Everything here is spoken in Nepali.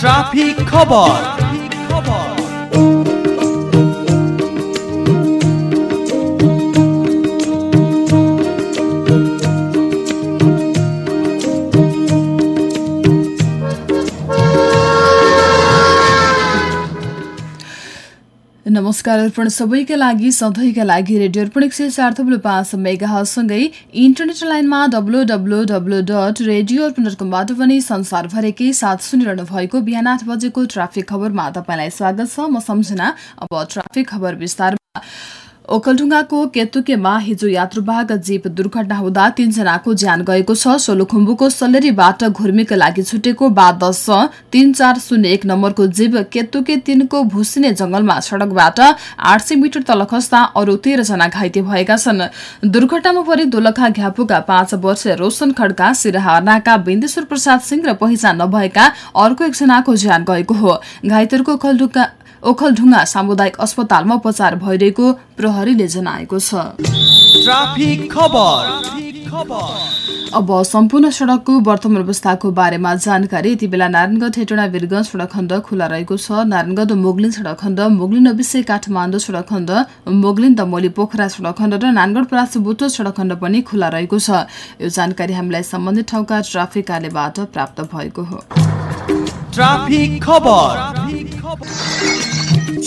ट्राफिक खबर नमस्कार अर्पण सबैका लागि सधैँका लागि रेडियो अर्पण एक सय चार थप्लो पाँच मेगासँगै इन्टरनेट लाइनमा W W W dot radio Arpan dot कमबाट पनि संसारभरिकै साथ सुनिरहनु भएको बिहान आठ बजेको ट्राफिक खबरमा तपाईँलाई स्वागत छ। म सम्झना अब ट्राफिक खबर विस्तारमा। ओखलढुङ्गाको केतुकेमा हिजो यात्रुवाहक जीप दुर्घटना हुँदा तीनजनाको ज्यान गएको छ। सोलुखुम्बुको सल्लेरीबाट घुर्मीका लागि छुटेको बा दश तीन चार शून्य एक नम्बरको जीप केतुके तीनको भुसिने जंगलमा सड़कबाट आठ सय मिटर तल खस्दा अरू तेह्रजना घाइते भएका छन्। दुर्घटनामा परि दोलखा घ्यापुका पाँच वर्षीय रोशन खड्का सिराहानाका बिन्देश्वर प्रसाद सिंह र पहिचान नभएका अर्को एकजनाको ज्यान गएको हो। घाइतेहरूको ओखलढुङ्गा ओखलढुङ्गा सामुदायिक अस्पतालमा उपचार भइरहेको प्रहरीले जनाएको छ। ट्राफिक खबर। अब सम्पूर्ण सड़कको वर्तमान अवस्थाको बारेमा जानकारी। यति बेला नारायणगढ हेटोडा वीरगंज सड़क खण्ड खुला रहेको छ। नारायणगढ मोगलिन सड़क खण्ड मोगलिन अविसे काठमाडौँ सड़क खण्ड मोगलिन दमोली पोखरा सड़क खण्ड र नानगढ प्रास बुटो सड़क खण्ड पनि खुला रहेको छ। यो जानकारी हामीलाई सम्बन्धित ठाउँका ट्राफिक कार्यबाट प्राप्त भएको हो।